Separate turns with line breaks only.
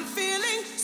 I'm feeling